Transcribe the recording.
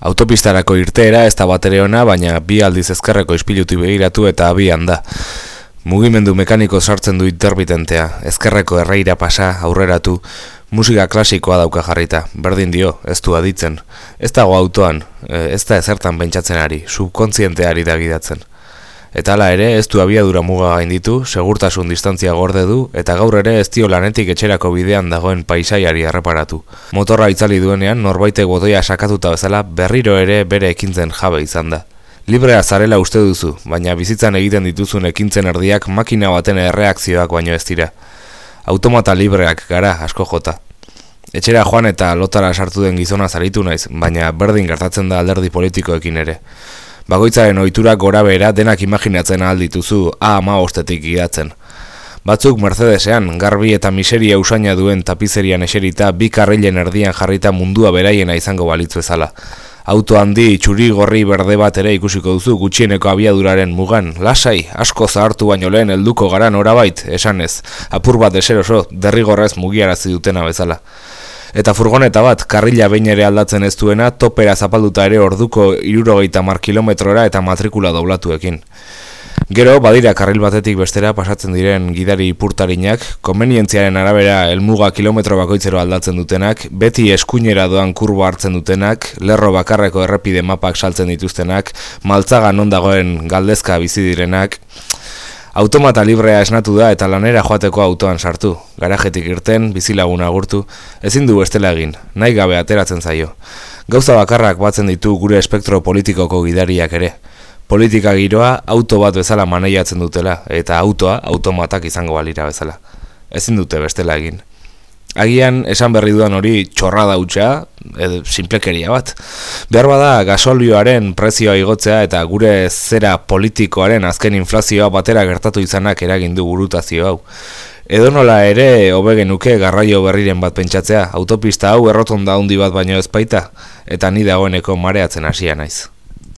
Autopistarako irteera ez da batere ona, baina bi aldiz ezkerreko ispiluti begiratu eta abian da. Mugimendu mekaniko sartzen du interbitentea, ezkerreko erreira pasa, aurreratu, musika klasikoa dauka jarrita, berdin dio, ez du aditzen. Ez dago autoan, e, ez da ezertan pentsatzen ari, subkontzienteari da gidatzen. Eta hala ere, ez du abiadura muga gainditu, segurtasun distantzia gorde du, eta gaur ere ez dio lanetik etxerako bidean dagoen paisaiari erreparatu. Motorra itzali duenean, norbaitek botoia sakatuta bezala, berriro ere bere ekintzen jabe izan da. Librea zarela uste duzu, baina bizitzan egiten dituzun ekintzen erdiak makina baten erreakzioak baino ez dira. Automata libreak gara asko jota. Etxera joan eta lotara sartu den gizona zaritu naiz, baina berdin gertatzen da alderdi politikoekin ere. Bagoitzaren ohitura gora behera denak imaginatzen ahal A ama ostetik gidatzen. Batzuk Mercedesean, garbi eta miseria usaina duen tapizerian eserita bi karrilen erdian jarrita mundua beraiena izango balitzu ezala. Auto handi, txuri gorri berde bat ere ikusiko duzu gutxieneko abiaduraren mugan. Lasai, asko zahartu baino lehen helduko garan orabait, esanez. Apur bat deseroso, derrigorrez mugiarazi dutena bezala eta furgoneta bat karrila behin ere aldatzen ez duena topera zapalduta ere orduko irurogeita mar kilometrora eta matrikula doblatuekin. Gero, badira karril batetik bestera pasatzen diren gidari ipurtarinak, konvenientziaren arabera helmuga kilometro bakoitzero aldatzen dutenak, beti eskuinera doan kurbo hartzen dutenak, lerro bakarreko errepide mapak saltzen dituztenak, maltzaga non dagoen galdezka bizi direnak, Automata librea esnatu da eta lanera joateko autoan sartu. Garajetik irten, bizilagun agurtu, ezin du estela egin, nahi gabe ateratzen zaio. Gauza bakarrak batzen ditu gure espektro politikoko gidariak ere. Politika giroa auto bat bezala maneiatzen dutela, eta autoa automatak izango balira bezala. Ezin dute bestela egin. Agian, esan berri dudan hori txorra dautxa, edo simplekeria bat. Behar bada gasolioaren prezioa igotzea eta gure zera politikoaren azken inflazioa batera gertatu izanak eragindu gurutazio hau. Edo nola ere, hobegenuke garraio berriren bat pentsatzea, autopista hau errotonda handi bat baino ezpaita, eta ni dagoeneko mareatzen hasia naiz.